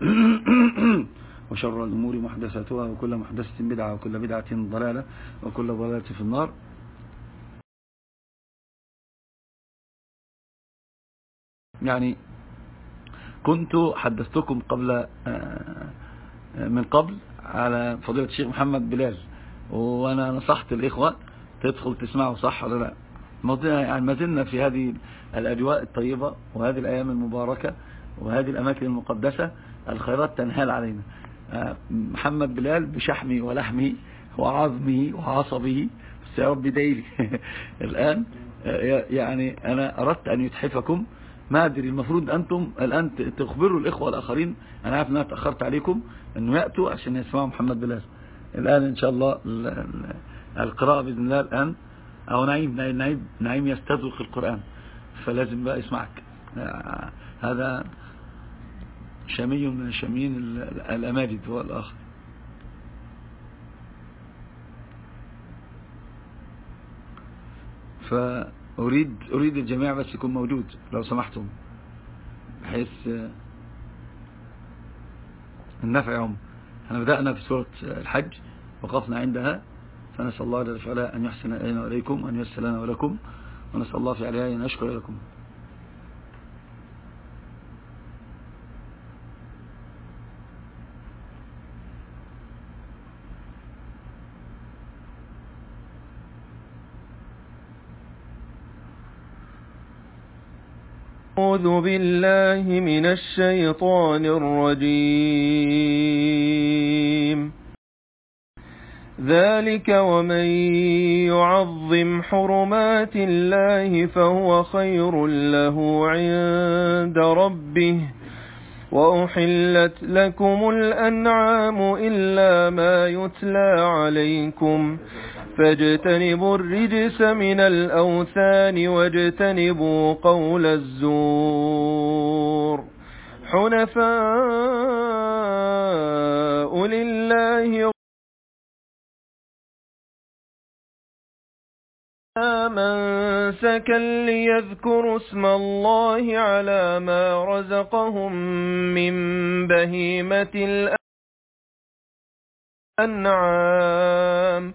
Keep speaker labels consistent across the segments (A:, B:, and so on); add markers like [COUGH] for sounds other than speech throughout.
A: [COUGHS] وشر الأمور محدثاتها وكل محدثة بدعة وكل بدعة ضلالة وكل ضلالة في النار. يعني كنت حدثتكم قبل آه، من قبل على فضيلة الشيخ محمد بلال وأنا نصحت الإخوة تدخل تسمعه صح ولا لا. يعني ما زلنا في هذه الأجواء الطيبة وهذه الأيام المباركة وهذه الأماكن المقدسة الخيرات تنهال علينا. آه، محمد بلال بشحمه ولحمه وعظمه وعصبه رب دايلي. [LAUGHS] الآن آه، يعني أنا أردت أن يتحفكم. ما أدري المفروض أنتم الآن تخبروا الإخوة الآخرين. أنا عارف أن أنا تأخرت عليكم أنه يأتوا عشان يسمعوا محمد بلال. الآن إن شاء الله القراءة بإذن الله الآن أو نعيم نعيم, نعيم يستذوق القرآن. فلازم بقى يسمعك. هذا شمي من شمين الأماجد هو الآخر. ف أريد, الجميع بس يكون موجود لو سمحتم بحيث النفع يوم إحنا بدأنا في سورة الحج وقفنا عندها فنسأل الله جل وعلا أن يحسن إلينا وإليكم وأن يسر لنا ولكم ونسأل الله في عليها أن أشكر لكم.
B: أعوذ بالله من الشيطان الرجيم. ذلك ومن يعظم حرمات الله فهو خير له عند ربه. وأحلت لكم الأنعام إلا ما يتلى عليكم. فاجتنبوا الرجس من الأوثان واجتنبوا قول الزور. حنفاء لله من سكن ليذكروا اسم الله على ما رزقهم من بهيمة الأنعام.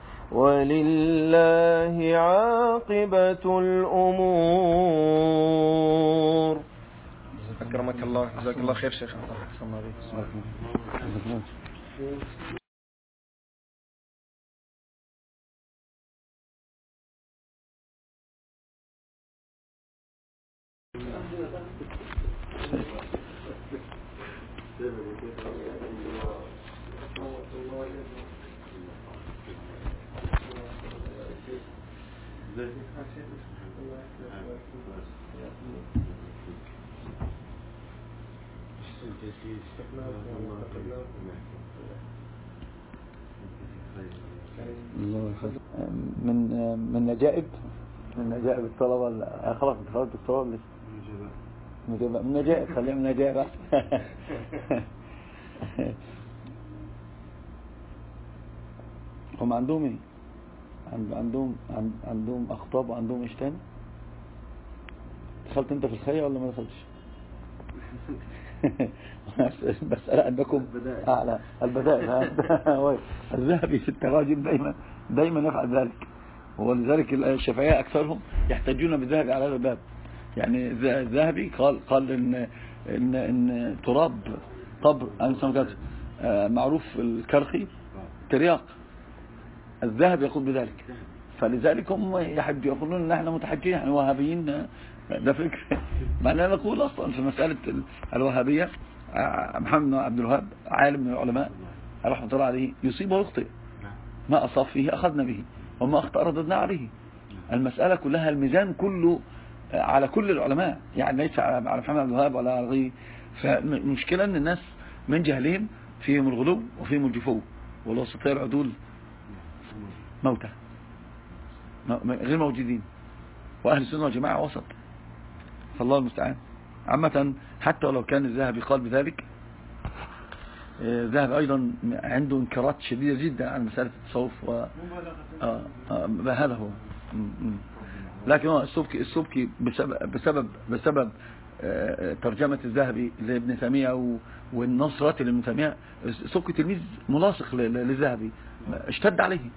B: ولله عاقبة الأمور.
C: أكرمك الله جزاك الله خير شيخ.
A: من من نجائب من نجائب الطلبة خلاص انت خلصت الطلبة لسه من نجائب خلينا من نجائب. [LAUGHS] هم عندهم إيه؟ عندهم عندهم أخطاب وعندهم إيش تاني؟ دخلت أنت في الخير ولا ما دخلتش؟ بسألة عندكم أعلى البدائل. [LAUGHS] الذهبي في التراجم دايما دايما يفعل ذلك. ولذلك الشافعية أكثرهم يحتاجون بالذهب على هذا الباب. يعني الذهبي قال قال إن إن إن تراب قبر معروف الكرخي ترياق. الذهب يقول بذلك. فلذلك هم يحب يقولون ان إحنا متحجين يعني وهابيين ده فكر. مع اننا نقول أصلا في مسألة الوهابية. محمد بن عبد الوهاب عالم من العلماء رحمة الله عليه يصيب ويخطئ. ما أصاب فيه أخذنا به وما أخطأ رددنا عليه. المسألة كلها الميزان كله على كل العلماء. يعني ليس على محمد عبد الوهاب ولا على غيره. فالمشكلة إن الناس من جهلهم فيهم الغلو وفيهم الجفو. والوسطية العدول موتى. غير موجودين. وأهل السنة والجماعة وسط. فالله المستعان. عامة حتى ولو كان الذهبي قال بذلك الذهبي أيضا عنده انكارات شديدة جدا عن مسألة التصوف و... آه آه هذا هو. لكن السبكي, السبكي بسبب, بسبب, بسبب ترجمة الذهبي لابن تيمية والنصرات لابن تيمية السبكي تلميذ ملاصق للذهبي اشتد عليه.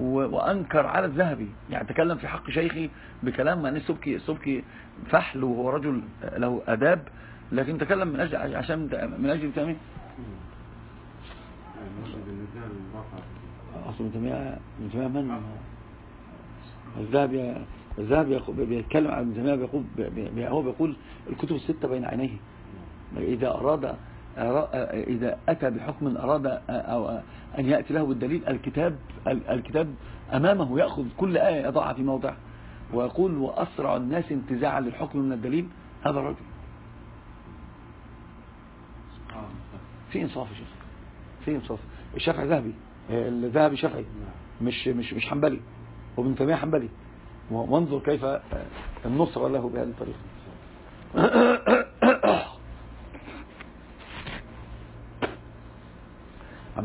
A: وأنكر على الذهبي. يعني تكلم في حق شيخي بكلام ما السبكي السبكي فحل وهو رجل له أداب لكن تكلم من أجل عشان من أجل تيمية أصل من تيمية من من؟ الذهبي الذهبي بيتكلم عن تيمية بيقول هو بيقول الكتب الستة بين عينيه. إذا أراد إذا أتى بحكم أراد أو أن يأتي له بالدليل الكتاب الكتاب أمامه يأخذ كل آية يضعها في موضعها ويقول وأسرع الناس انتزاعا للحكم من الدليل. هذا الرجل. في إنصاف شيخ. في إنصاف. الشافعي ذهبي. الذهبي شافعي. مش مش مش حنبلي. وابن تيمية حنبلي. وانظر كيف النصرة له بهذه الطريقة.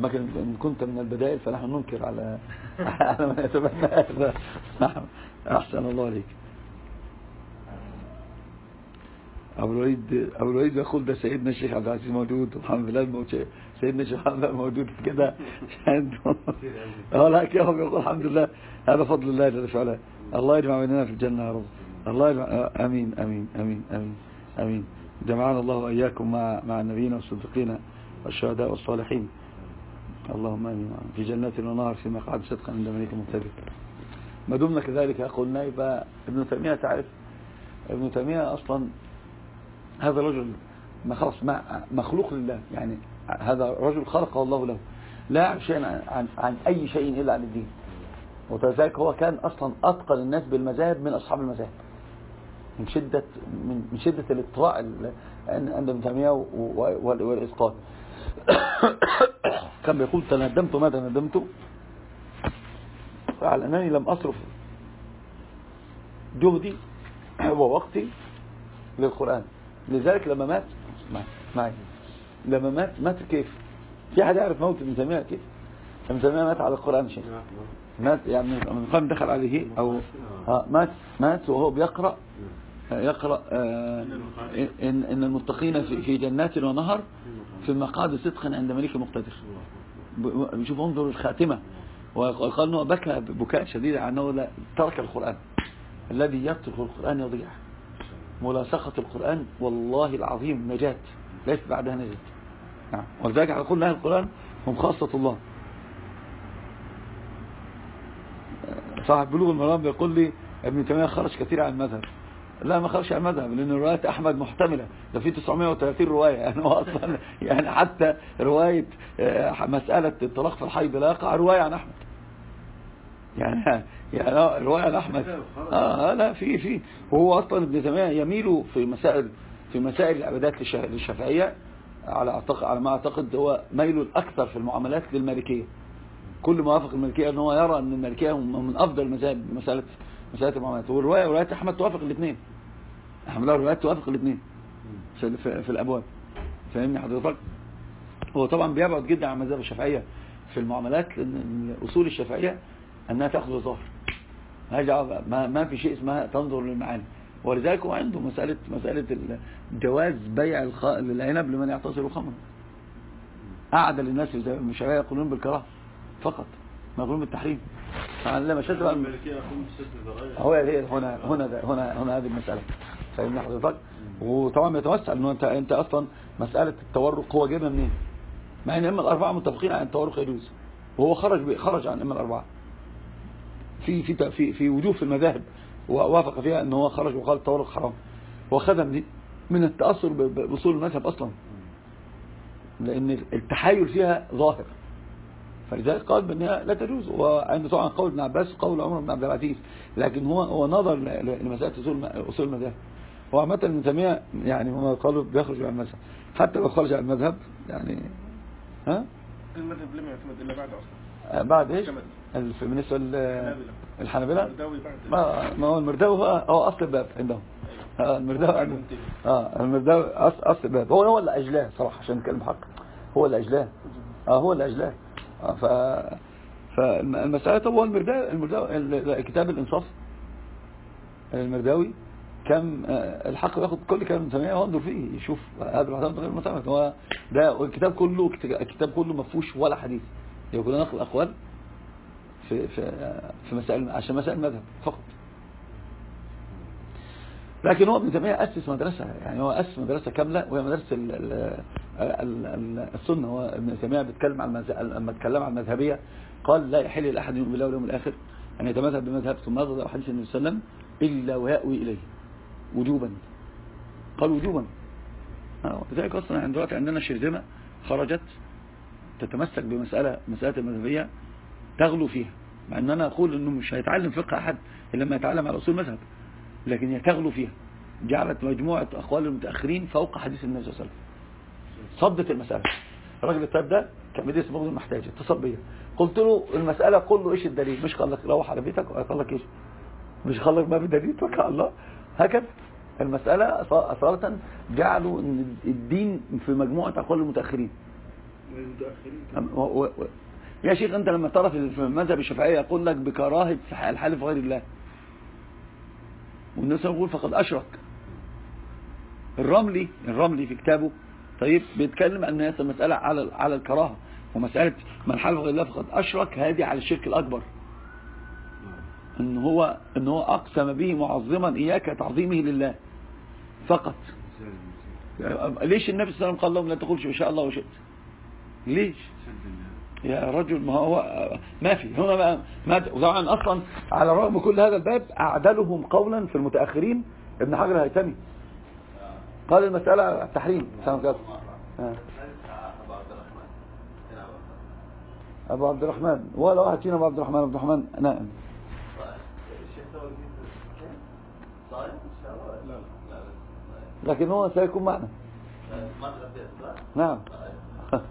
A: أما إن كنت من البدائل فنحن ننكر على [LAUGHS] على من يتبنى. هذا نعم. أحسن الله عليك أبو الوليد أبو الوليد يقول ده سيدنا الشيخ عبد العزيز موجود. ومحمد بلال سيدنا الشيخ محمد موجود كده. آه لا كده يقول الحمد لله. هذا فضل الله جل وعلا. الله يجمع بيننا في الجنة يا رب. الله يجمع آمين آمين آمين آمين آمين. جمعنا الله وإياكم مع مع النبيين والصديقين والشهداء والصالحين. اللهم آمين. في جنات ونهر في مقعد صدق عند مليك مقتدر ما دمنا كذلك قلنا يبقى ابن تيمية تعرف ابن تيمية أصلا هذا رجل ما خلص مخلوق لله. يعني هذا رجل خلقه الله له. لا يعرف شيئا عن, عن أي شيء إلا عن الدين. وكذلك هو كان أصلا أتقن الناس بالمذاهب من أصحاب المذاهب. من شدة من, شدة الإطراء عند ابن تيمية والإسقاط [COUGHS] كان بيقول تندمت ما تندمت؟ على أنني لم أصرف جهدي [COUGHS] ووقتي للقرآن. لذلك لما مات معي. لما مات مات كيف؟ في حد يعرف موت ابن تيمية؟ كيف ابن تيمية مات على القرآن شيء. مات يعني من دخل عليه أو آه مات مات وهو بيقرأ. يقرأ آه إن المتقين في, جنات ونهر في مقعد صدق عند ملك مقتدر. شوف انظر الخاتمة. وقال انه بكى بكاء شديد أنه ترك القرآن. الذي يترك القرآن يضيع. ملاصقة القرآن والله العظيم نجاة. ليس بعدها نجاة. نعم. ولذلك يقول أهل القرآن هم خاصة الله. صاحب بلوغ المرام بيقول لي ابن تيمية خرج كثير عن المذهب. لا ما خرج عن المذهب لأن رواية أحمد محتملة. ده في 930 رواية. [LAUGHS] يعني هو أصلا يعني حتى رواية آه، مسألة الطلاق في الحيض لا يقع رواية عن أحمد. يعني يعني رواية عن أحمد. آه لا في في. وهو أصلا ابن تيمية يميل في مسائل في مسائل العبادات للشافعية على أعتقد على ما أعتقد هو ميله الأكثر في المعاملات للمالكية. كل ما وافق المالكية أنه هو يرى أن المالكية من أفضل المذاهب مسألة مسألة المعاملات. والرواية رواية أحمد توافق الاثنين. أحمد الله روايات توافق الاثنين في, في, في الأبواب. فاهمني حضرتك؟ هو طبعا بيبعد جدا عن مذهب الشافعية في المعاملات لأن أصول الشافعية أنها تأخذ الظاهر. ما, ما في شيء اسمها تنظر للمعاني. ولذلك هو عنده مسألة مسألة جواز بيع العنب لمن يعتصر خمرا. أعدل الناس مش يقولون بالكراهة فقط ما يقولون بالتحريم لما شد بقى هو هنا هنا هنا هنا هذه المسألة. فاهمني حضرتك؟ وطبعا بيتوسع انه انت أنت أصلا مسألة التورق هو جايبها منين؟ مع إن اما الأربعة متفقين على التورق يجوز وهو خرج خرج عن اما الأربعة. في في في في وجوه في المذاهب ووافق فيها إن هو خرج وقال التورق حرام. وخدم دي من التأثر بأصول المذهب أصلا. لأن التحايل فيها ظاهر. فلذلك قال بأنها لا تجوز. وعنده طبعا قول ابن عباس وقول عمر بن عبد العزيز. لكن هو هو نظر لمسألة أصول المذاهب. هو عامة ابن تيمية يعني هم قالوا بيخرج عن المذهب. حتى لو خرج عن المذهب يعني ها؟
C: المذهب لم يعتمد إلا بعد أصلا.
A: آه، بعد إيش؟ بالنسبة للحنابلة ما هو المرداوي هو أصل الباب عندهم. آه، المرداوي آه المرداوي أصل الباب. هو هو اللي اجلاه صراحة عشان نتكلم حق. هو اللي اجلاه آه هو اللي اجلاه آه ف فالمسألة طب هو المرداوي المرداوي كتاب الإنصاف. المرداوي. كم آه، الحق ياخد كل كلام سميع وانظر فيه يشوف هذا الحديث غير معتمد هو ده الكتاب كله الكتاب كله ما فيهوش ولا حديث. يقول نقل الاقوال في في في مسائل عشان مسائل المذهب فقط. لكن هو ابن تيمية أسس مدرسة يعني هو أسس مدرسة كاملة وهي مدرسة السنة. هو ابن تيمية بيتكلم عن لما اتكلم عن المذهبيه قال لا يحل لأحد يؤمن بالله واليوم الآخر أن يتمذهب بمذهب ثم يغضب حديث النبي صلى الله عليه وسلم إلا ويأوي إليه. وجوبا. قال وجوبا. آه، لذلك أصلا عند دلوقتي عندنا شرذمة خرجت تتمسك بمسألة مسألة المذهبيه تغلو فيها. مع إن أنا أقول إنه مش هيتعلم فقه أحد إلا لما يتعلم على أصول مذهب لكن هي تغلو فيها. جعلت مجموعة أقوال المتأخرين فوق حديث النبي صلى الله عليه وسلم. صدت المسألة. الراجل الطيب ده كان بيدرس بغض المحتاج اتصل قلت له المسألة قل له إيش الدليل؟ مش قال لك روح على بيتك قال لك إيش؟ مش قال لك ما في دليل توكل الله. هكذا. المسألة أثارة جعلوا الدين في مجموعة أقوال المتأخرين. يا شيخ أنت لما ترى في المذهب الشافعي يقول لك بكراهة الحلف غير الله. والناس يقول فقد أشرك. الرملي الرملي في كتابه طيب بيتكلم أن هذه المسألة على على الكراهة. ومسألة من حلف غير الله فقد أشرك هذه على الشرك الأكبر. إن هو إن هو أقسم به معظما إياك تعظيمه لله. فقط. ليش النبي صلى الله عليه وسلم قال لهم لا تقولش إن شاء الله وشئت؟ ليش؟ يا رجل ما هو ما في. هنا بقى ما وطبعا أصلا على الرغم كل هذا الباب أعدلهم قولا في المتأخرين. ابن حجر الهيثمي. قال المسألة كده آه. أبو عبد الرحمن. ولا واحد فينا أبو عبد الرحمن عبد الرحمن. نائم لكن هو سيكون معنا. نعم. [LAUGHS]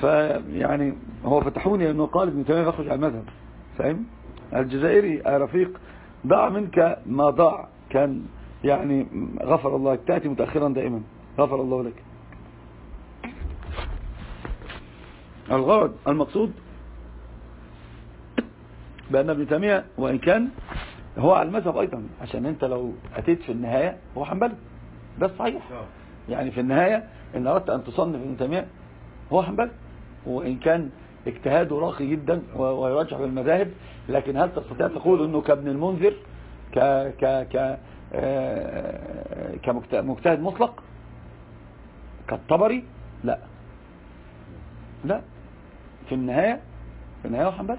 A: فيعني هو فتحوني انه قال ابن تيمية يخرج على المذهب. فاهم؟ الجزائري يا رفيق ضاع منك ما ضاع. كان يعني غفر الله تأتي متأخرا دائما. غفر الله لك. الغرض المقصود بأن ابن تيمية وإن كان هو على المذهب أيضا عشان أنت لو أتيت في النهاية هو حنبلي. ده الصحيح. يعني في النهاية إن أردت أن تصنف ابن تيمية هو حنبلي. وإن كان اجتهاده راقي جدا ويرجح بالمذاهب لكن هل تستطيع تقول إنه كابن المنذر ك ك ك آه، كمجت- مجتهد مطلق؟ كالطبري؟ لا. لا. في النهاية في النهاية هو حنبلي.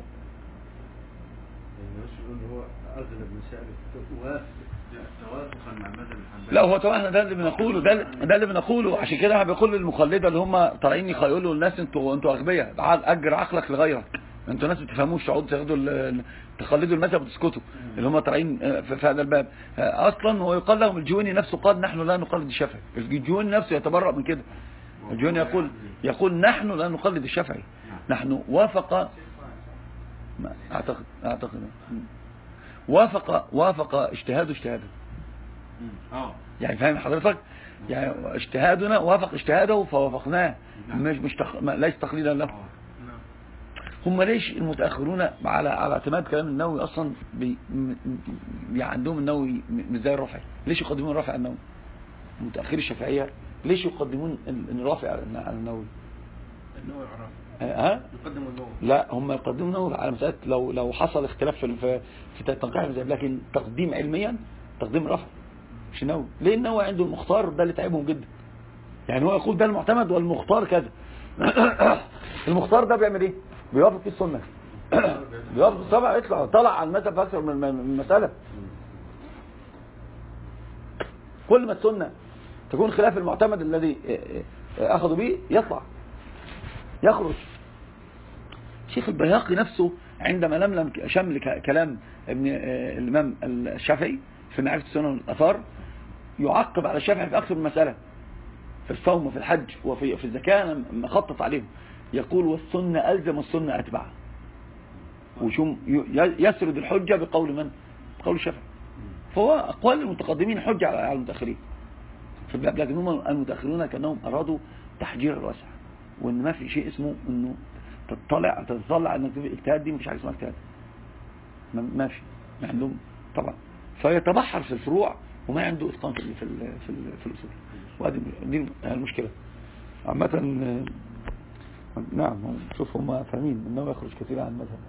A: لا هو طبعا ده اللي بنقوله ده اللي- ده اللي بنقوله. عشان كده إحنا بنقول للمقلده اللي هم طالعين يقولوا للناس أنتوا أنتوا أغبياء أجر عقلك لغيرك. أنتوا ناس ما بتفهموش تقعدوا تاخدوا تقلدوا المذهب وتسكتوا. اللي هم طالعين آه، في هذا الباب. آه، أصلا هو يقال لهم الجويني نفسه قال نحن لا نقلد الشافعي. الجويني نفسه يتبرأ من كده. الجويني يقول يقول نحن لا نقلد الشافعي. نحن وافق. اعتقد أعتقد. وافق وافق اجتهاده اجتهاده.
D: آه.
A: يعني فاهم حضرتك؟ يعني اجتهادنا وافق اجتهاده فوافقناه. مش مش تخ... ما- ليس تقليدا له. هم ليش المتأخرون على على اعتماد كلام النووي أصلا بي... يعني عندهم النووي مش زي الرافعي؟ ليش يقدمون على النووي؟ متاخري الشافعية ليش يقدمون ال- الرافع على النووي؟
C: النووي عرف
A: ها؟
C: يقدم النووي
A: لا هم يقدمون النووي على مسألة لو لو حصل اختلاف في في, تنقيح المذاهب لكن تقديم علميا تقديم الرافع مش النووي ليه النووي عنده المختار ده اللي تعبهم جدا. يعني هو يقول ده المعتمد والمختار كذا. [COUGHS] المختار ده بيعمل إيه؟ بيوافق في السنة. [COUGHS] بيوافق السبع يطلع طلع على المذهب أكثر من مساله كل ما السنة تكون خلاف المعتمد الذي أخذوا به يطلع. يخرج. شيخ البياقي نفسه عندما لملم شمل كلام ابن آه، الإمام الشافعي في معرفة السنن والأثار يعقب على الشافعي في أكثر من مسألة في الصوم وفي الحج وفي في الزكاة مخطط عليهم. يقول والسنة ألزم السنة أتبعها وشم يسرد الحجة بقول من؟ بقول الشافعي. فهو أقوال المتقدمين حجة على المتأخرين. هم المتأخرون كأنهم أرادوا تحجير الواسع وإن ما في شيء اسمه إنه تطلع تتطلع إنك تبقى اجتهاد دي مفيش حاجة اسمها اجتهاد. ما في ما عندهم طبعا. فيتبحر في الفروع وما عنده إتقان في في في, في الاصول وهذه دي المشكلة. عامة نعم شوف هم فاهمين إنه يخرج كثير عن المذهب.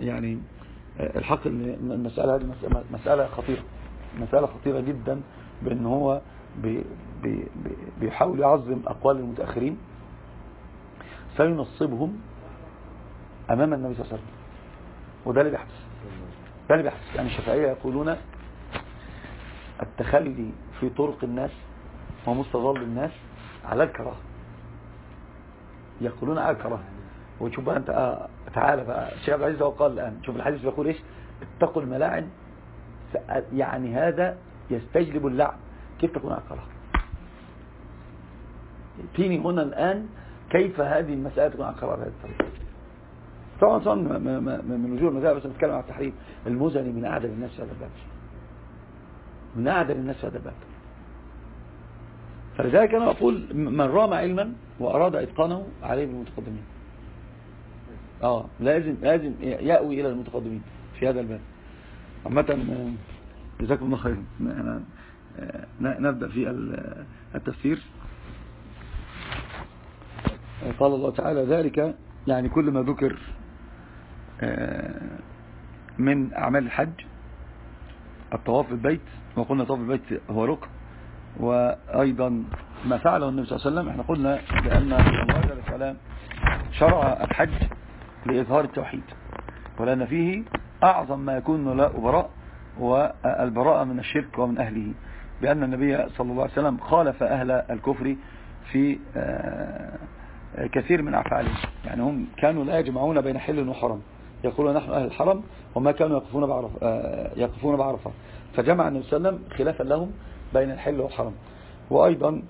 A: يعني الحق إن المسألة هذه مس- مسألة خطيرة. مسألة خطيرة جدا بإن هو بيحاول يعظم أقوال المتأخرين فينصبهم أمام النبي صلى الله عليه وسلم. وده اللي بيحدث. ده اللي بيحدث. يعني الشافعية يقولون التخلي في طرق الناس ومستظل الناس على الكراهة. يقولون على الكراهة. وتشوف بقى أنت آه تعالى بقى. الشيخ عبد العزيز هو قال الآن شوف الحديث بيقول إيش؟ اتقوا الملاعن يعني هذا يستجلب اللعن. كيف تكون على الكراهه ائتيني هنا الآن كيف هذه المسألة تكون الكراهه بهذه الطريقة. طبعا طبعا من وجوه المذاهب بس نتكلم عن التحريم. المزني من اعدل الناس في هذا الباب. من اعدل الناس في هذا الباب. فلذلك أنا أقول من رام علما وأراد إتقانه عليه بالمتقدمين. آه لازم لازم يأوي إلى المتقدمين في هذا الباب. عامة جزاكم الله خيرا. نبدأ في ال- التفسير. قال الله تعالى ذلك يعني كل ما ذكر آه، من أعمال الحج الطواف بالبيت وقلنا طواف البيت هو ركن وأيضا ما فعله النبي صلى الله عليه وسلم إحنا قلنا بأن الله جل وعلا شرع الحج لإظهار التوحيد ولأن فيه أعظم ما يكون لا براء والبراءة من الشرك ومن أهله. بأن النبي صلى الله عليه وسلم خالف أهل الكفر في آه، كثير من أفعالهم. يعني هم كانوا لا يجمعون بين حل وحرم. يقولون نحن أهل الحرم وما كانوا يقفون بعرفة, آه، يقفون بعرفة. فجمع النبي صلى الله عليه وسلم خلافا لهم بين الحل والحرم وأيضا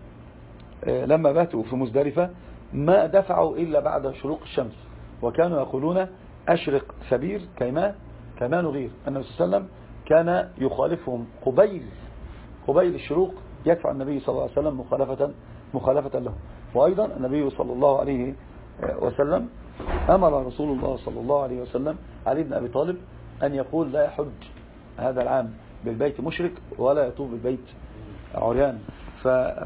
A: آه، لما باتوا في مزدلفة ما دفعوا إلا بعد شروق الشمس. وكانوا يقولون أشرق سبير كيما كما نغير. النبي صلى الله عليه وسلم كان يخالفهم قبيل قبيل الشروق يدفع النبي صلى الله عليه وسلم مخالفة, مخالفة له. وأيضا النبي صلى الله عليه وسلم أمر رسول الله صلى الله عليه وسلم علي بن أبي طالب أن يقول لا يحج هذا العام بالبيت مشرك ولا يطوف بالبيت عريان.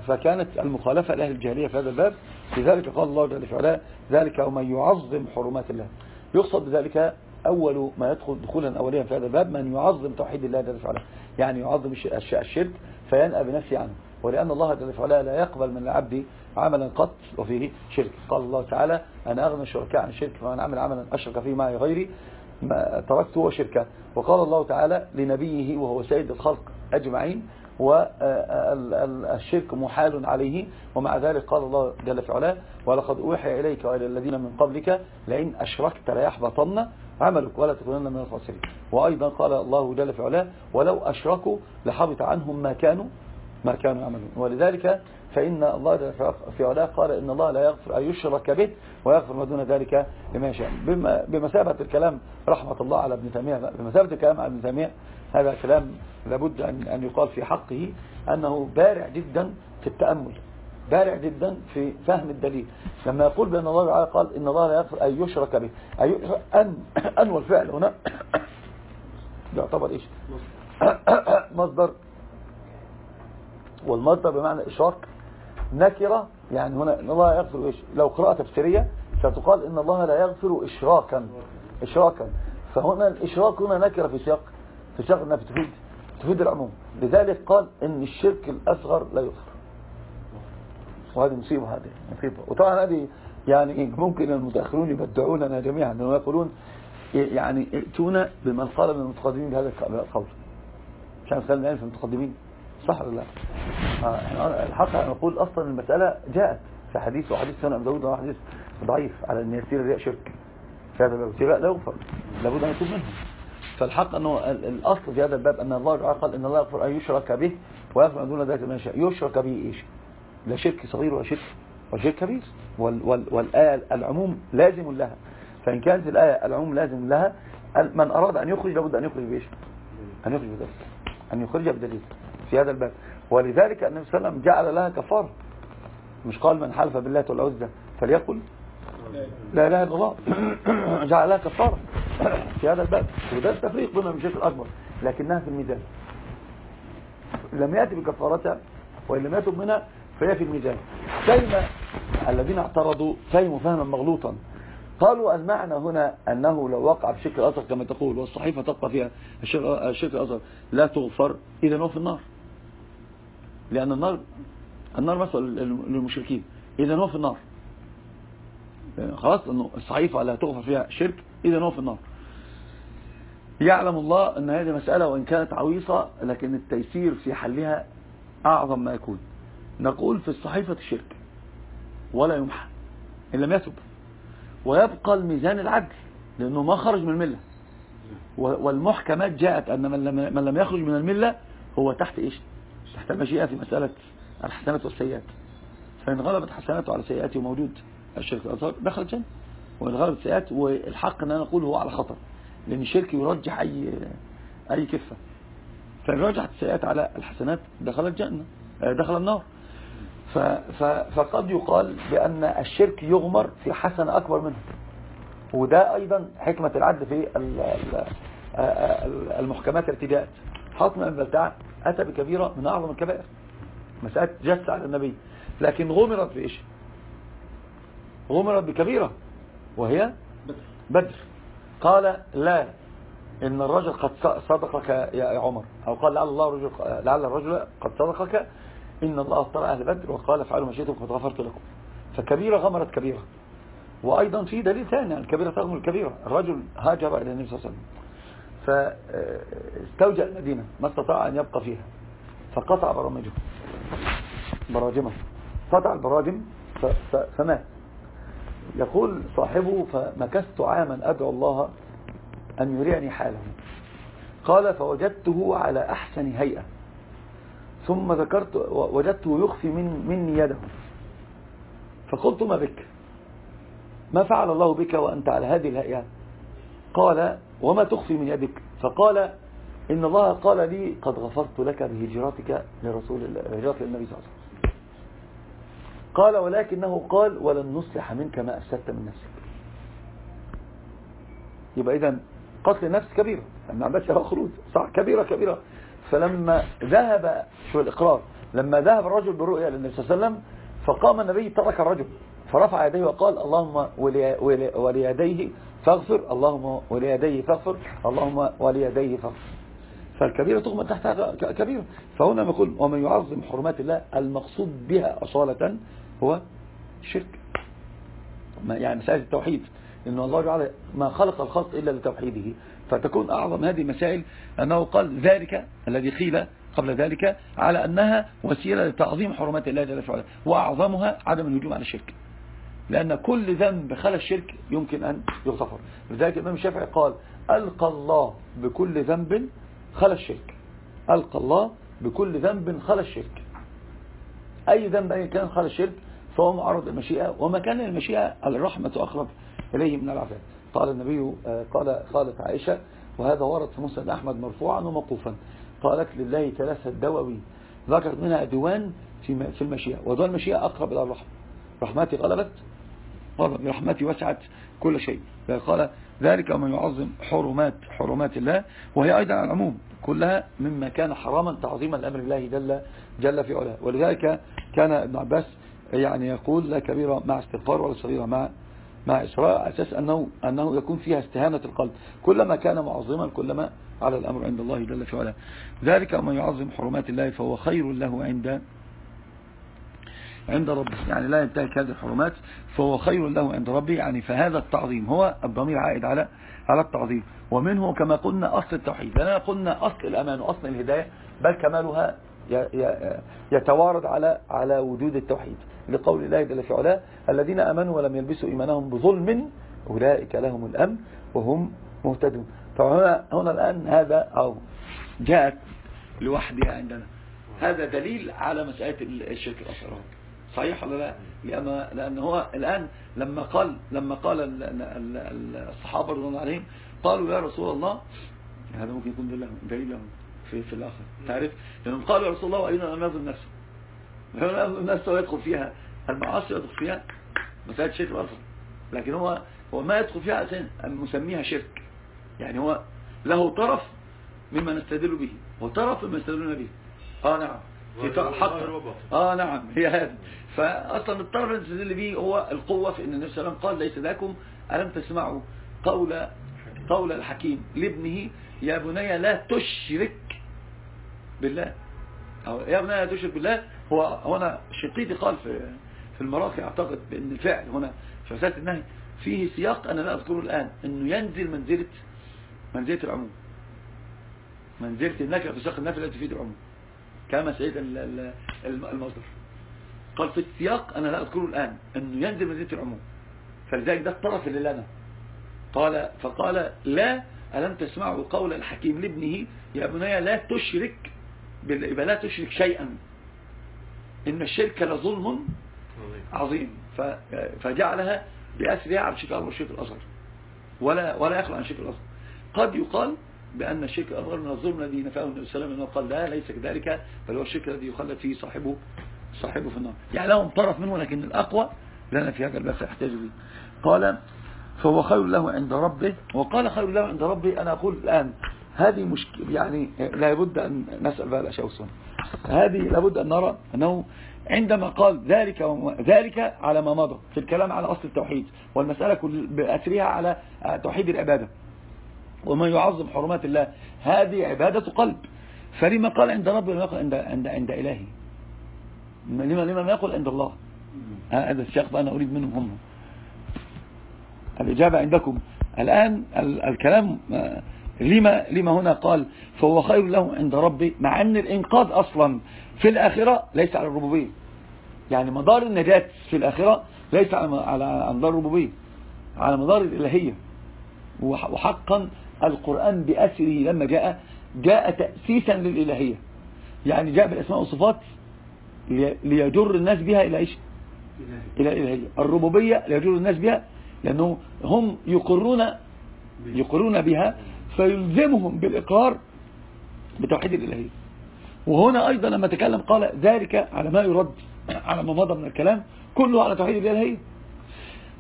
A: فكانت المخالفة لأهل الجاهلية في هذا الباب لذلك قال الله جل وعلا ذلك ومن يعظم حرمات الله. يقصد بذلك أول ما يدخل دخولا أوليا في هذا الباب من يعظم توحيد الله جل وعلا يعني يعظم الشرك فينأى بنفسه عنه. ولأن الله جل وعلا لا يقبل من العبد عملا قط وفيه شرك. قال الله تعالى أنا أغنى الشركاء عن الشرك فمن عمل عملا أشرك فيه معي غيري تركته وشركه وقال الله تعالى لنبيه وهو سيد الخلق أجمعين والشرك محال عليه. ومع ذلك قال الله جل في علاه ولقد أوحي إليك وإلى الذين من قبلك لئن أشركت ليحبطن عملك ولا تكونن من الخاسرين. وأيضا قال الله جل في علاه ولو أشركوا لحبط عنهم ما كانوا ما كانوا يعملون. ولذلك فإن الله في علاه قال إن الله لا يغفر أن يشرك به ويغفر ما دون ذلك لما يشاء. بمثابة الكلام رحمة الله على ابن تيمية بمثابة الكلام على ابن تيمية هذا كلام لابد أن يقال في حقه أنه بارع جدا في التأمل. بارع جدا في فهم الدليل. لما يقول بأن الله تعالى قال إن الله لا يغفر أن يشرك به. أن, أن والفعل هنا [COUGHS] يعتبر إيش؟ [COUGHS] مصدر. والمصدر بمعنى إشراك نكرة. يعني هنا إن الله يغفر إيش؟ لو قراءة تفسيرية ستقال إن الله لا يغفر إشراكا. إشراكا. فهنا الإشراك هنا نكرة في سياق في سياق أنها تفيد تفيد العموم. لذلك قال إن الشرك الأصغر لا يغفر. وهذه مصيبة هذه مصيبة. وطبعا هذه يعني ممكن المتأخرون يبدعوننا جميعا لأنهم يقولون يعني ائتونا بمن قال من المتقدمين بهذا القول. عشان خلينا في المتقدمين صح ولا لا. آه، الحق نقول أصلا المسألة جاءت في حديث وحديث سنة أبو داود وحديث ضعيف على أن يسير الرياء شرك. في هذا الباب لا يغفر لابد أن يكون منه. فالحق أنه الأصل في هذا الباب أن الله قال أن الله يغفر أن يشرك به ويغفر دون ذلك ما يشاء. يشرك به إيش؟ لا شرك صغير ولا شرك ولا شرك كبير. وال وال والآية العموم لازم لها. فإن كانت الآية العموم لازم لها من أراد أن يخرج لابد أن يخرج بإيش؟ أن يخرج بدليل. أن يخرج بدليل في هذا الباب. ولذلك النبي صلى الله عليه وسلم جعل لها كفارة مش قال من حلف بالله والعزة فليقل؟ لا إله إلا الله. [COUGHS] جعل لها كفارة [COUGHS] في هذا الباب. وده التفريق بينهم بشكل أكبر لكنها في الميزان. لم يأتي بكفارتها وإن لم يتب منها فهي في الميزان. فهم الذين اعترضوا فهموا فهما مغلوطا. قالوا المعنى هنا أنه لو وقع بشكل أصغر كما تقول والصحيفة تبقى فيها الشكل الأصغر لا تغفر إذا هو في النار. لأن النار النار مثل للمشركين. إذا هو في النار. خلاص أنه الصحيفة لا تغفر فيها شرك إذا هو في النار. يعلم الله أن هذه مسألة وإن كانت عويصة لكن التيسير في حلها أعظم ما يكون. نقول في الصحيفة الشرك ولا يمحى. إن لم يتب ويبقى الميزان العدل. لأنه ما خرج من الملة. والمحكمات جاءت أن من لم يخرج من الملة هو تحت إيش؟ تحت المشيئة في مسألة الحسنات والسيئات. فإن غلبت حسناته على سيئاته وموجود الشرك الأصغر دخل الجنة. وإن غلبت سيئات والحق أن أنا أقول هو على خطر. لأن الشرك يرجح أي أي كفة. فإن رجحت السيئات على الحسنات دخل الجنة. دخل النار. فقد يقال بأن الشرك يغمر في حسنة أكبر منه. وده أيضا حكمة العدل في المحكمات الارتداءات حاطم بن بلتع أتى بكبيرة من أعظم الكبائر. مسألة جس على النبي. لكن غمرت بإيش؟ غمرت بكبيرة وهي بدر. قال لا إن الرجل قد صدقك يا عمر. أو قال لعل الله رجل لعل الرجل قد صدقك إن الله اطلع أهل بدر وقال افعلوا ما شئتم قد غفرت لكم. فكبيرة غمرت كبيرة. وأيضا في دليل ثاني الكبيرة تغمر الكبيرة. الرجل هاجر إلى النبي صلى الله عليه وسلم. فاستوجأ المدينة ما استطاع أن يبقى فيها. فقطع برامجه. براجمه. قطع البراجم فمات. يقول صاحبه فمكثت عاما أدعو الله أن يريعني حاله. قال فوجدته على أحسن هيئة. ثم ذكرت وجدته يخفي من مني يده. فقلت ما بك؟ ما فعل الله بك وأنت على هذه الهيئة؟ قال وما تخفي من يدك. فقال إن الله قال لي قد غفرت لك بهجرتك لرسول الله هجرة النبي صلى الله عليه وسلم. قال ولكنه قال ولن نصلح منك ما أفسدت من نفسك. يبقى إذا قتل النفس كبيرة. ما عندكش خروج صح كبيرة كبيرة. فلما ذهب شو الإقرار؟ لما ذهب الرجل برؤيا للنبي صلى الله عليه وسلم فقام النبي ترك الرجل فرفع يديه وقال اللهم وليديه فاغفر اللهم وليديه فاغفر اللهم وليديه فاغفر. فالكبيرة تغمى تحتها كبيرة فهنا نقول ومن يعظم حرمات الله المقصود بها أصالة هو الشرك. يعني مسائل التوحيد. إن الله جعل ما خلق الخلق إلا لتوحيده. فتكون أعظم هذه المسائل أنه قال ذلك الذي قيل قبل ذلك على أنها وسيلة لتعظيم حرمات الله جل وعلا وأعظمها عدم الهجوم على الشرك. لأن كل ذنب خلى الشرك يمكن أن يغتفر. لذلك الإمام الشافعي قال ألقى الله بكل ذنب خلى الشرك. ألقى الله بكل ذنب خلى الشرك. أي ذنب أي كان خلى الشرك فهو معرض المشيئة وما كان المشيئة الرحمة أقرب إليه من العذاب. قال النبي آه، قال قالت عائشة وهذا ورد في مسند أحمد مرفوعا وموقوفا. قالت لله ثلاثة دواوين ذكرت منها ديوان في المشيئة ودوان المشيئة أقرب إلى الرحمة. رحمتي غلبت رحمتي وسعت كل شيء. قال ذلك ومن يعظم حرمات حرمات الله وهي أيضا على العموم كلها مما كان حراما تعظيما لأمر الله جل, جل في علاه. ولذلك كان ابن عباس يعني يقول لا كبيرة مع استغفار ولا صغيرة مع مع إسراء أساس أنه, أنه يكون فيها استهانة القلب. كلما كان معظما كلما على الأمر عند الله جل في ذلك ومن يعظم حرمات الله فهو خير له عند عند ربه. يعني لا ينتهك هذه الحرمات فهو خير له عند ربه. يعني فهذا التعظيم هو الضمير عائد على على التعظيم. ومنه كما قلنا أصل التوحيد. لأننا قلنا أصل الأمان وأصل الهداية بل كمالها يتوارد على على وجود التوحيد. لقول الله جل في علاه الذين آمنوا ولم يلبسوا إيمانهم بظلم أولئك لهم الأمن وهم مهتدون. فهنا هنا الآن هذا أو جاءت لوحدها عندنا. هذا دليل على مسألة الشرك الأصغر. صحيح ولا لا؟ لأن, لأن هو الآن لما قال لما قال الصحابة رضوان عليهم قالوا يا رسول الله هذا ممكن يكون دليل لهم. في, في الآخر. تعرف لأنهم قالوا يا رسول الله وأينا لم يظلم نفسه؟ نفسه ويدخل فيها المعاصي يدخل فيها مسألة شرك الأصغر لكن هو هو ما يدخل فيها عشان مسميها شرك. يعني هو له طرف مما نستدل به وطرف مما نستدلون به. آه نعم. في حق. آه نعم. هي هذا فاصلا الطرف اللي نستدل به هو القوة في أن النبي صلى الله عليه وسلم قال ليس لكم ألم تسمعوا قول قول الحكيم لابنه يا بني لا تشرك بالله. أو يا بني لا تشرك بالله. هو هنا شقيقي قال في في المراقي أعتقد بأن الفعل هنا في مسألة النهي فيه سياق أنا لا أذكره الآن إنه ينزل منزلة منزلة العموم. منزلة النكرة في سياق النفي التي تفيد العموم. كما سيد المصدر. قال في السياق أنا لا أذكره الآن إنه ينزل منزلة العموم. فلذلك ده الطرف اللي لنا. قال فقال لا ألم تسمعوا قول الحكيم لابنه؟ يا بني لا تشرك يبقى لا تشرك شيئا. إن الشرك لظلم عظيم. فجعلها بأسرها على الشرك الأكبر والشرك الأصغر. ولا ولا يخلو عن الشرك الأصغر. قد يقال بأن الشرك الأصغر من الظلم الذي نفاه النبي صلى الله عليه وسلم قال لا ليس كذلك بل هو الشرك الذي يخلد فيه صاحبه صاحبه في النار. يعني لهم طرف منه لكن الأقوى لنا في هذا البحث يحتاج به قال فهو خير له عند ربه. وقال خير له عند ربه. أنا أقول الآن هذه مشكلة يعني لابد أن نسأل بقى الأشياء والسنة هذه لابد أن نرى أنه عندما قال ذلك ذلك على ما مضى في الكلام على أصل التوحيد والمسألة بأسرها على توحيد العبادة. ومن يعظم حرمات الله هذه عبادة قلب. فلما قال عند ربي لم يقل عند, عند, عند إلهي؟ لما لما لم يقل عند الله. هذا السياق أنا أريد منهم هم. الإجابة عندكم. الآن الكلام لما, لما هنا قال فهو خير له عند ربي مع أن الإنقاذ أصلا في الآخرة ليس على الربوبية. يعني مدار النجاة في الآخرة ليس على مدار الربوبية على مدار الإلهية. وحقا القرآن بأسره لما جاء جاء تأسيسا للإلهية. يعني جاء بالأسماء والصفات ليجر الناس بها إلى إيش؟ إلى الإلهية. الربوبية ليجر الناس بها لأنه هم يقرون يقرون بها فيلزمهم بالإقرار بتوحيد الإلهية. وهنا أيضا لما تكلم قال ذلك على ما يرد على ما مضى من الكلام كله على توحيد الإلهية.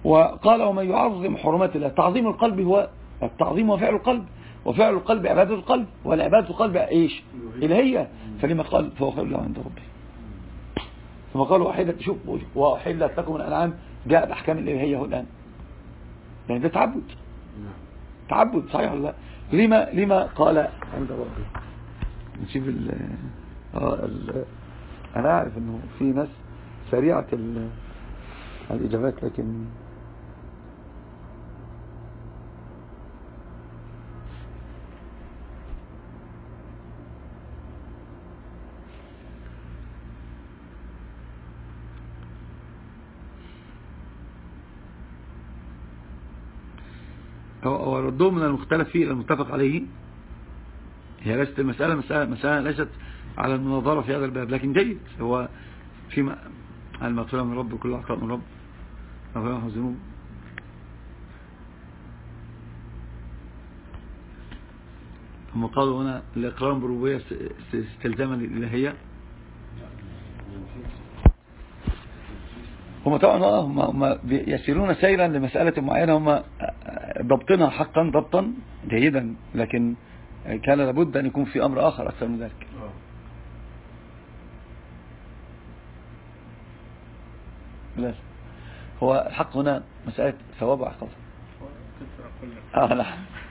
A: وقال ومن يعظم حرمات الله تعظيم القلب هو التعظيم هو فعل القلب وفعل القلب عبادة القلب والعبادة القلب إيش؟ إلهية. فلما قال فهو خير له عند ربي ثم قال وحيدة شوف وحلت لكم الأنعام. جاء بأحكام الإلهية الآن يعني ده تعبد. تعبد صحيح ولا لا؟ لما لما قال عند ربي؟ نشوف ال ال أنا أعرف إنه في ناس سريعة الإجابات لكن أو ردوه من المختلف فيه إلى المتفق عليه. هي ليست المسألة مسألة, مسألة ليست على المناظرة في هذا الباب لكن جيد. هو في المغفرة من رب وكل عقاب من رب؟ مغفرة من الذنوب هم قالوا هنا الإقرار بربوبية استلزاما للإلهية. هم طبعا هم, هم يسيرون سيرا لمسألة معينة هم ضبطنا حقا ضبطا جيدا لكن كان لابد أن يكون في أمر آخر أكثر من ذلك. لا هو الحق هنا مسألة ثواب وعقاب. آه لا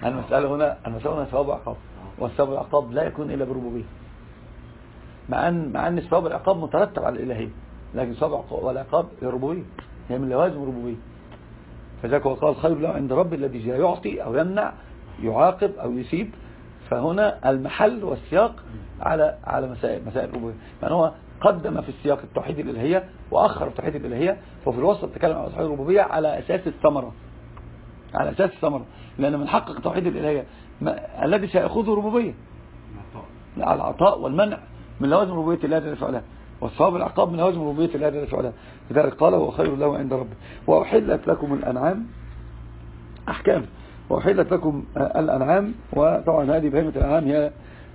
A: المسألة هنا المسألة هنا ثواب وعقاب. والثواب والعقاب لا يكون إلا بالربوبية. مع أن مع أن ثواب العقاب مترتب على الإلهية. لكن ثواب والعقاب الربوبية هي من لوازم الربوبية فذلك هو قال خير له عند رب الذي يعطي أو يمنع يعاقب أو يسيب. فهنا المحل والسياق على على مسائل مسائل الربوبيه يعني هو قدم في السياق التوحيد الإلهية وأخر التوحيد الإلهية وفي الوسط تكلم عن توحيد الربوبية على أساس الثمرة. على أساس الثمرة. لأن من حقق توحيد الإلهية الذي سيأخذه ربوبية. العطاء والمنع من لوازم ربوبية الله جل وعلا. والصواب العقاب من لوازم ربوبية الله جل وعلا لذلك قال هو خير له عند ربه وأحلت لكم الأنعام. أحكام. وأحلت لكم الأنعام. وطبعا هذه بهيمة الأنعام هي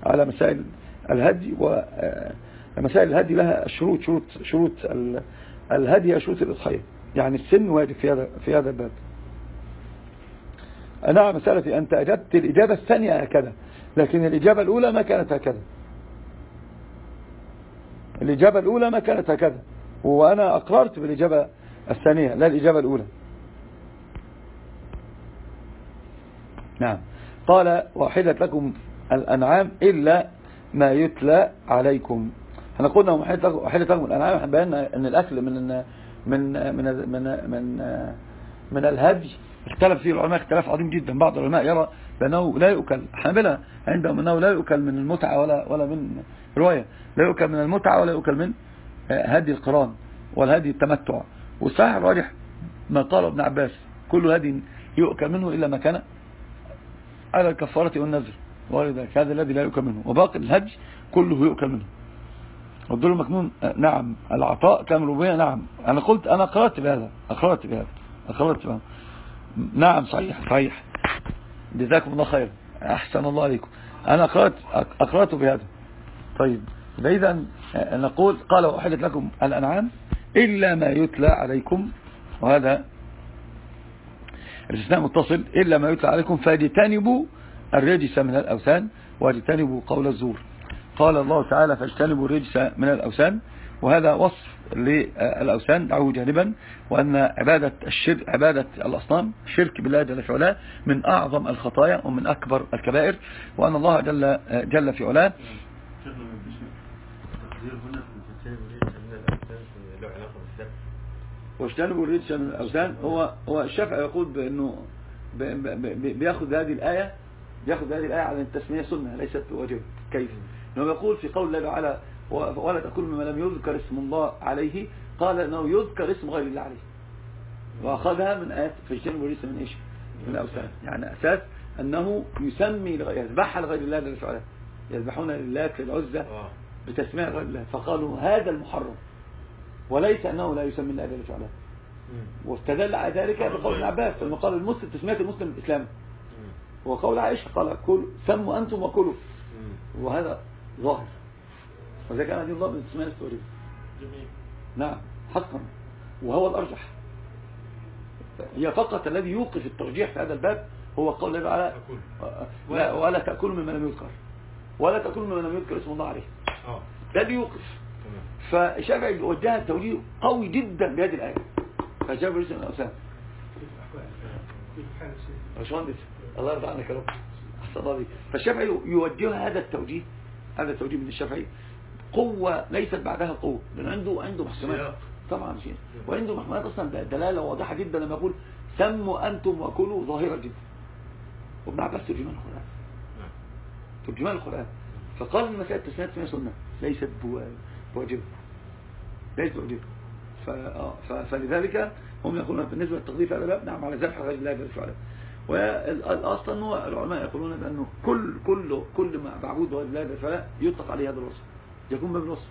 A: على مسائل الهدي ومسائل الهدي لها شروط شروط شروط الهدي شروط الإضحية. يعني السن واجب في هذا في هذا الباب. نعم مسألة أنت أجبت الإجابة الثانية هكذا. لكن الإجابة الأولى ما كانت هكذا. الإجابة الأولى ما كانت هكذا. وأنا أقررت بالإجابة الثانية لا الإجابة الأولى. نعم. قال وحدت لكم الأنعام إلا ما يتلى عليكم. إحنا قلنا وحدت لكم الأنعام. إحنا بينا أن الأكل من من من من من, من الهدي. اختلف فيه العلماء اختلاف عظيم جدا. بعض العلماء يرى بأنه لا يؤكل. حنبلة عندهم أنه لا يؤكل من المتعة ولا ولا من رواية. لا يؤكل من المتعة ولا يؤكل من هدي القرآن والهدي التمتع. والصحيح الراجح ما قال ابن عباس. كل هدي يؤكل منه إلا ما كان على الكفارة والنذر. ولذلك هذا الذي لا يؤكل منه. وباقي الهج كله يؤكل منه. والدول المكنون نعم العطاء كان ربيع نعم. أنا قلت أنا قرأت بهذا أقرأت بهذا أقرأت بهذا. نعم صحيح صحيح. جزاكم الله خير. أحسن الله عليكم. أنا أقرأت أقرأت بهذا. طيب إذا نقول قال وأحلت لكم الأنعام إلا ما يتلى عليكم. وهذا الاستثناء متصل إلا ما يتلى عليكم فاجتنبوا الرجس من الأوثان واجتنبوا قول الزور. قال الله تعالى فاجتنبوا الرجس من الأوثان. وهذا وصف للأوثان دعوه جانبا وأن عبادة الشرك عبادة الأصنام شرك بالله جل في علاه من أعظم الخطايا ومن أكبر الكبائر وأن الله جل, جل في علاه واجتنبوا الرجس من الأوثان هو هو الشافعي يقول بأنه بيأخذ هذه الآية بيأخذ هذه الآية على التسمية سنة ليست واجب كيف؟ إنه يقول في قول الله تعالى ولا تأكل مما لم يذكر اسم الله عليه. قال أنه يذكر اسم غير الله عليه. وأخذها من آيات فاجتنبوا الرجس من إيش؟ من الأوثان. يعني أساس أنه يسمي يذبحها لغير الله جل وعلا. يذبحون لله للعزة
D: آه.
A: بتسمية غير الله. فقالوا هذا المحرم. وليس أنه لا يسمي الله جل وعلا. واستدل على ذلك بقول ابن عباس لما قال المسلم تسمية المسلم الإسلام. وقول عائشة قال كل سموا أنتم وكلوا. وهذا ظاهر. وذا كان دين الله من تسمية السوري
C: جميل.
A: نعم حقا وهو الأرجح. هي فقط الذي يوقف الترجيح في هذا الباب هو قول الله تعالى
D: تأكل.
A: لا ولا تأكلوا مما لم يذكر. ولا تأكلوا مما لم يذكر اسم الله عليه.
D: آه.
A: ده اللي يوقف. فالشافعي وجه توجيه قوي جدا بهذه الآية. فالشافعي ليس من الأوثان باشمهندس الله يرضى عنك يا رب. أحسن الله فالشافعي يوجه هذا التوجيه هذا التوجيه من الشافعي. قوة ليست بعدها قوة. لأن عنده عنده محكمات. طبعا شيء وعنده محكمات أصلا. دلالة واضحة جدا لما يقول سموا أنتم وكلوا ظاهرة جدا. وابن عباس ترجمان القرآن. ترجمان القرآن. فقال ان مسألة تسمية اسمها سنة ليست بوا- بواجبة. ليست بواجبة. آه،. فلذلك هم يقولون بالنسبة للتقدير هذا الباب نعم على ذبح غير الله جل وعلا والأصل أنه العلماء يقولون بأنه كل كل كل ما معبود غير الله جل وعلا يطلق عليه هذا الوصف. يكون باب الوصف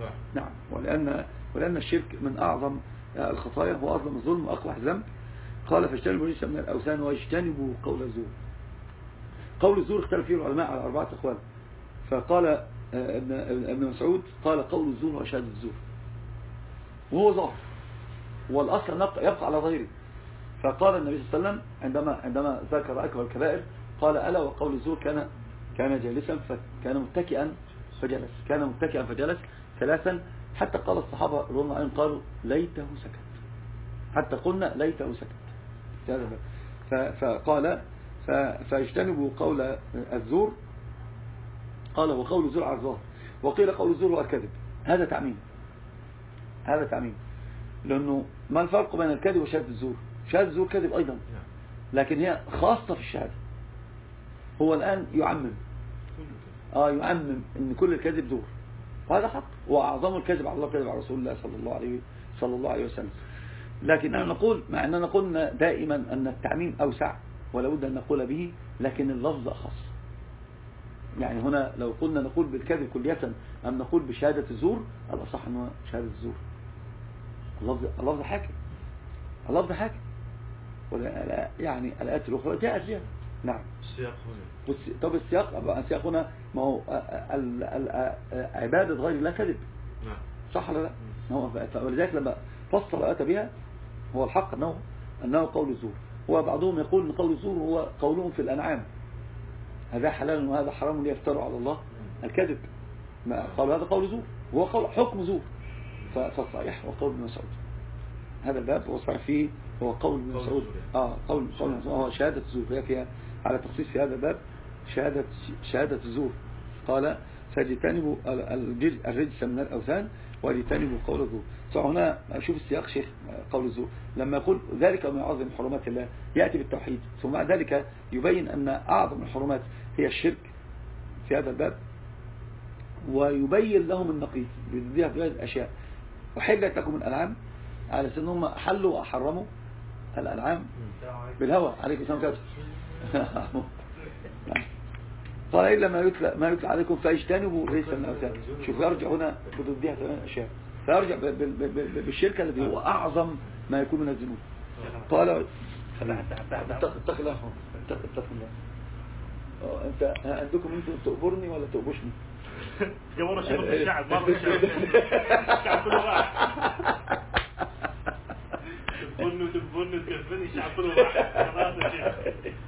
D: نعم.
A: نعم. ولأن ولأن الشرك من أعظم الخطايا وأعظم الظلم وأقبح الذنب. قال فاجتنبوا الرجس من الأوثان واجتنبوا قول الزور. قول الزور اختلف فيه العلماء على أربعة أقوال. فقال آه، ابن ابن مسعود قال قول الزور هو شهادة الزور. وهو ظاهر. والأصل يبقى على ظاهره. فقال النبي صلى الله عليه وسلم عندما عندما ذكر أكبر الكبائر قال ألا وقول الزور كان كان جالسا فكان متكئا فجلس. كان متكئا فجلس ثلاثا. حتى قال الصحابة رضي الله عنهم قالوا ليته سكت. حتى قلنا ليته سكت. فقال فاجتنبوا قول الزور. قال وقول الزور على الظاهر وقيل قول الزور هو الكذب. هذا تعميم. هذا تعميم. لأنه ما الفرق بين الكذب وشهادة الزور؟ شهادة الزور كذب أيضا.
D: نعم.
A: لكن هي خاصة في الشهادة. هو الآن يعمم. آه يعمم ان كل الكذب زور وهذا حق. واعظم الكذب على الله كذب على رسول الله صلى الله عليه صلى الله عليه وسلم. لكننا نقول مع أننا قلنا دائما أن التعميم أوسع ولا بد أن نقول به لكن اللفظ أخص. يعني هنا لو قلنا نقول بالكذب كلية أم نقول بشهادة الزور الاصح إنه شهادة الزور. اللفظ اللفظ حاكم. اللفظ حاكم. يعني الآيات الأخرى جاءت فيها نعم.
D: السياق هنا.
A: طب السياق السياق هنا ما هو ال- ال- عبادة غير الله كذب.
D: نعم.
A: صح ولا لا؟ هو ف- ولذلك لما فصل أتى بها هو الحق أنه أنه قول الزور. وبعضهم يقول أن قول الزور هو قولهم في الأنعام. هذا حلال وهذا حرام ليفتروا على الله الكذب. ما قالوا هذا قول زور. وهو قول حكم زور. فالصحيح هو قول ابن مسعود. هذا الباب هو صحيح فيه هو قول ابن مسعود.
D: يعني.
A: آه قول قول هو شهادة الزور هي فيها على تخصيص في هذا الباب شهادة شهادة الزور. قال فاجتنبوا الرجس من الأوثان واجتنبوا قول الزور. فهنا شوف السياق شيخ قول الزور. لما يقول ذلك وما يعظم حرمات الله يأتي بالتوحيد. ثم بعد ذلك يبين أن أعظم الحرمات هي الشرك في هذا الباب ويبين لهم النقيض بيديها في هذه الأشياء. وحلت لكم الأنعام على أساس أنهم حلوا وحرموا الأنعام بالهوى عليكم السلام. عليكم قال إلا ما يتلى, ما يتلى عليكم فاجتنبوا رئيس الأوثان شوف يرجع هنا بضدها ثمان أشياء. فيرجع بالشركة الذي هو أعظم ما يكون من الذنوب. قال اتق اتق الله اتق اتق الله انت عندكم أنتوا تقبرني ولا تقبشني
C: جمهور الشباب الشعب مرة الشعب الشعب كله وتبني وتكفني الشعب كله راح خلاص يا شيخ.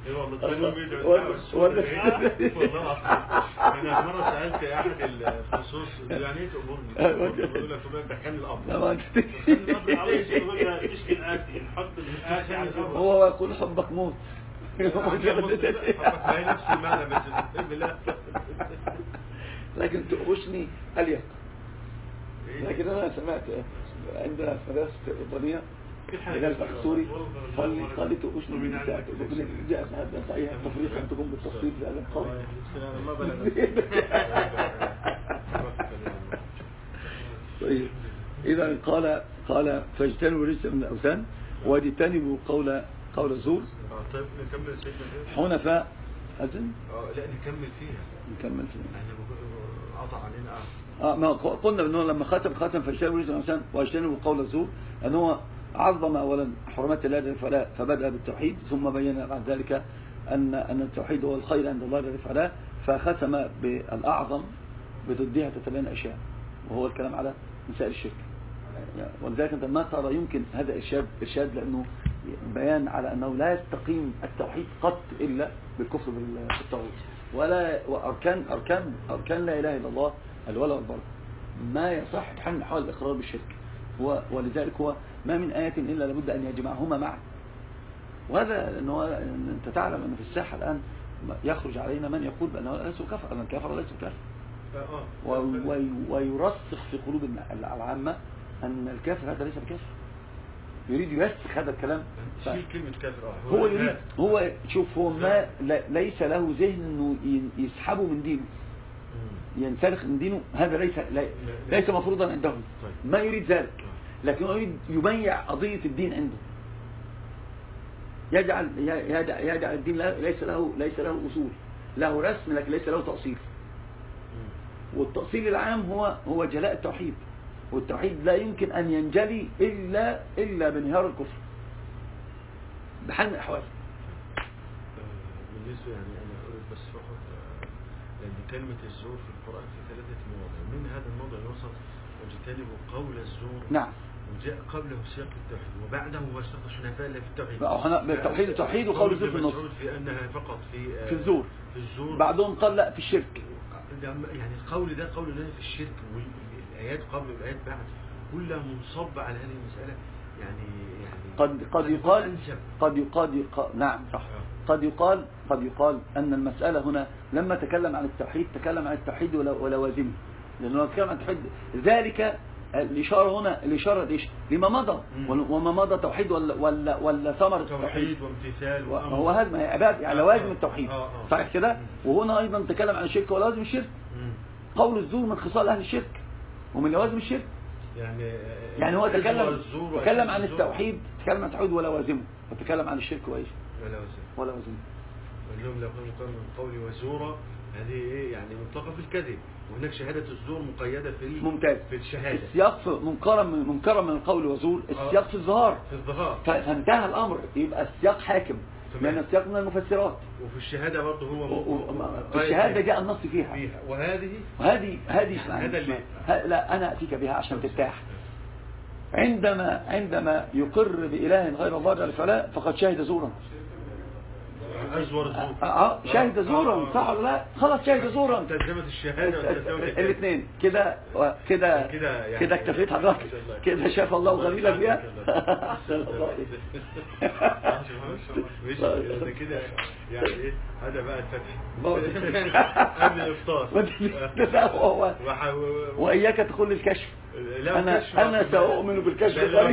D: اي والله
A: والله-
D: تقول
A: والله-
D: أنا مرة سألت أحد الخصوص يعني [LAUGHS] [LAUGHS] إيه تامرني؟ يقول لك تقول دخلني
C: الأمر. تشكي الاتي نحط الجبل
A: هو يقول حبك موت
D: حبك بس بالله
A: لكن تؤغشني أليق. لكن أنا سمعت عندنا في مدرسة الربانية رجال سوري قال لي قال لي تؤغشني من النساء جاء هذا صحيح التفريق أن تكون بالتفصيل في هذا القول [LAUGHS] طيب. إذا قال قال فاجتنبوا رجس من الأوثان واجتنبوا قول قول الزور
D: طيب نكمل سيدنا
A: حنفاء. أذن؟
D: لا نكمل فيها.
A: نكمل فيه
D: إحنا بقول- قطع علينا
A: آه ما قلنا إنه لما ختم ختم فاجتنبوا رجس من الأوثان واجتنبوا قول الزور أن هو عظم أولا حرمات الله جل وعلا فبدأ بالتوحيد ثم بين بعد ذلك أن أن التوحيد هو الخير عند الله جل وعلا فختم بالأعظم بضدها تتبين أشياء وهو الكلام على مسائل الشرك. ولذلك أنت ما ترى يمكن هذا إرشاد إرشاد لأنه بيان على أنه لا يستقيم التوحيد قط إلا بالكفر بال- بالطاغوت ولا وأركان أركان أركان لا إله إلا الله الولا والبر ما يصح بحال حال الإقرار بالشرك. هو ولذلك هو ما من آية إلا لابد أن يجمعهما معا. وهذا أنه أنت تعلم أن في الساحة الآن يخرج علينا من يقول بأنه ليسوا كفر أن الكافر ليسوا كافر
D: آه
A: و- و- ويرسخ في قلوب العامة أن الكافر هذا ليس بكافر. يريد يرسخ هذا الكلام. ف-
D: كلمة كافر
A: هو يريد هو شوف هو ما ليس له ذهن إنه يسحبه من دينه. ينسلخ من دينه. هذا ليس ليس مفروضا عنده
D: طيب.
A: ما يريد ذلك. لكن يريد يبيع قضية الدين عنده. يجعل يجعل, الدين ليس له ليس له أصول. له رسم لكن ليس له تأصيل. والتأصيل العام هو هو جلاء التوحيد. والتوحيد لا يمكن أن ينجلي إلا إلا بانهيار الكفر. بحال من الأحوال.
D: آه، بالنسبة يعني أنا أريد بس فقط آه، لأن كلمة الزور في القرآن في ثلاثة مواضع من هذا الموضع الوسط واجتنبوا قول الزور؟
A: نعم.
D: وجاء قبله سياق التوحيد وبعده هو سياق الحنفاء اللي في التوحيد.
A: هنا- بالتوحيد التوحيد وقول الزور في النص.
D: في أنها فقط في آه،
A: في الزور.
D: في الزور.
A: بعضهم قال لا في الشرك.
D: يعني القول ده قول الله في الشرك والآيات قبل والآيات بعد. كلها منصبة على هذه المسألة. يعني يعني
A: قد قد يقال قد يقال نعم صح. قد يقال قد يقال أن المسألة هنا لما تكلم عن التوحيد تكلم عن التوحيد ولوازمه لأنه تكلم عن التوحيد ذلك الإشارة هنا الإشارة ليش لما مضى. وما مضى توحيد ولا ولا ولا ثمر التوحيد.
D: توحيد وامتثال وأمر.
A: هو هذا ما هي عباد يعني لوازم
D: آه،
A: التوحيد.
D: آه، آه.
A: صحيح كده. وهنا أيضا تكلم عن الشرك ولوازم الشرك. قول الزور من خصال أهل الشرك. ومن لوازم الشرك.
D: يعني آه،
A: يعني هو تكلم تكلم عن التوحيد تكلم عن التوحيد ولوازمه وتكلم عن الشرك وإيش؟
D: ولا وزن
A: ولوازمه
D: واليوم لو كان مقام من قول وزورا هذه إيه؟ يعني منطقة في الكذب. وهناك شهادة الزور مقيدة في
A: ممتاز.
D: في الشهادة.
A: السياق في منكرا من منكرا من القول وزور السياق في الظهار.
D: في الظهار.
A: فانتهى الأمر. يبقى السياق حاكم.
D: تمام.
A: لأن السياق من المفسرات.
D: وفي الشهادة برضه هو
A: و- و-
D: قائد
A: الشهادة
D: فيها.
A: جاء النص فيها.
D: فيها. وهذه؟
A: وهذه هذه
D: هذا اللي-
A: لا أنا أتيك بها عشان ترتاح. عندما عندما يقر بإله غير الله جل وعلا فقد شهد زورا. آه آه، شهد زورا صح ولا لا؟ خلاص شهد زورا
D: تلزمت الكذب.
A: الاثنين. كده كده
D: كده يعني-
A: كده اكتفيت حضرتك. كده شاف الله غليلا بيها احسن الله
D: كده يعني إيه؟ هذا بقى الفتح. [LAUGHS] قبل الإفطار. [LAUGHS]
A: وإياك تدخل الكشف. أنا
D: أنا.
A: سأؤمن بالكشف.
D: لا، [LAUGHS]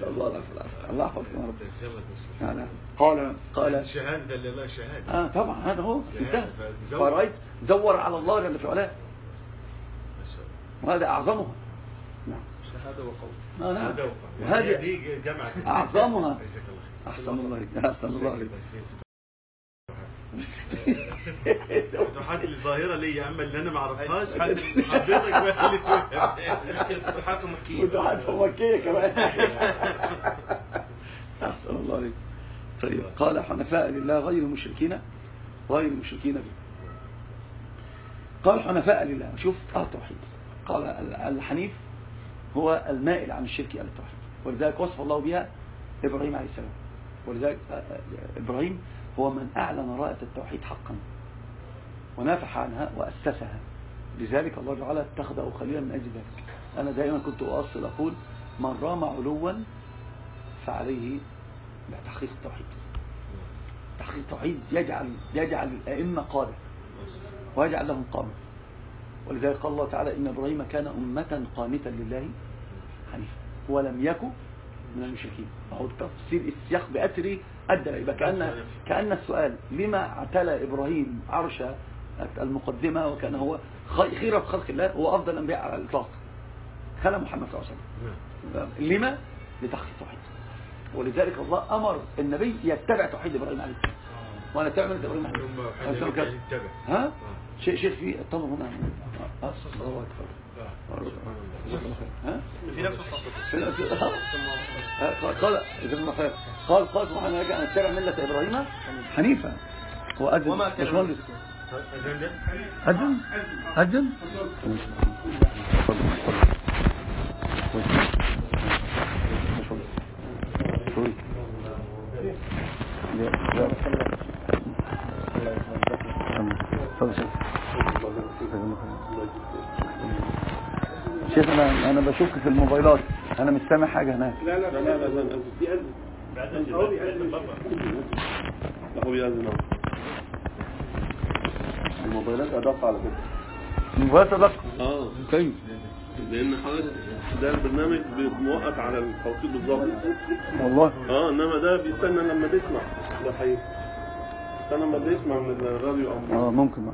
D: شاء الله.
A: نسال الله يحفظكم يا رب. يعني قال. قال.
D: الشهادة اللي لا شهادة؟
A: آه طبعا هذا هو انتهى. فرأيت زور على الله جل في علاه. وهذا أعظمها. نعم.
B: شهادة وقول.
A: آه نعم. وهذه
D: دي جامعة
A: أعظمها.
D: جزاك الله خير.
A: أحسن الله [LAUGHS] عليك احسن الله عليك
D: فتوحات الظاهرة ليا أما اللي أنا ما أعرفهاش حضرتك بقى اللي
B: فتوحات مكية
A: فتوحات مكية كمان. أحسن الله عليك. طيب قال حنفاء لله غير مشركين غير مشركين به. قال حنفاء لله. شوف آه توحيد قال ال- الحنيف هو المائل عن الشرك إلى التوحيد. ولذلك وصف الله بها إبراهيم عليه السلام. ولذلك آه، آه، إبراهيم هو من أعلن راية التوحيد حقا. ونافح عنها وأسسها. لذلك الله تعالى اتخذه خليلا من أجل ذلك. أنا دائما كنت أؤصل أقول من رام علوا فعليه بتحقيق التوحيد. تحقيق التوحيد يجعل يجعل الأئمة قادة ويجعل لهم قامة. ولذلك قال الله تعالى إن إبراهيم كان أمة قانتا لله حنيفا ولم يكن من المشركين. أهو تفسير السياق بأسره أدى يبقى كأن كأن السؤال لما اعتلى إبراهيم عرش المقدمة وكان هو خي- خيرة خلق الله هو أفضل الأنبياء على الإطلاق. خلى محمد صلى الله عليه وسلم. لما؟ لتحقيق التوحيد. ولذلك الله أمر النبي يتبع توحيد إبراهيم عليه السلام. وأنا أتبع من إبراهيم عليه السلام. ها؟
D: آه.
A: شيء شيء في الطمر هنا. آه، الله. أكبر؟
B: في نفس
A: في- قال قال خير قال قال سبحانه وتعالى أن اتبع ملة إبراهيم حنيفا. وأذن
B: وما كان
D: أذن؟
A: أذن شيخ أنا أنا بشك في الموبايلات. أنا مش سامع حاجة هناك.
E: لا لا لا لا لا في أذن.
C: بعد
E: هو بيأذن. أهو. الموبايلات أدق على فكرة
A: الموبايلات أدق.
E: آه.
A: كيف
E: لأن حضرتك ده البرنامج موقف على التوقيت بالظبط.
A: والله.
E: آه إنما ده بيستنى لما تسمع ده حقيقي. استنى لما تسمع من الراديو أو
A: آه ممكن.